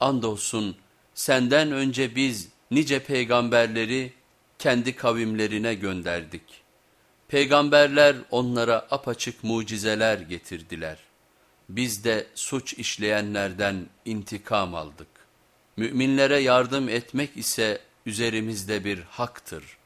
Andolsun senden önce biz nice peygamberleri kendi kavimlerine gönderdik. Peygamberler onlara apaçık mucizeler getirdiler. Biz de suç işleyenlerden intikam aldık. Müminlere yardım etmek ise üzerimizde bir haktır.''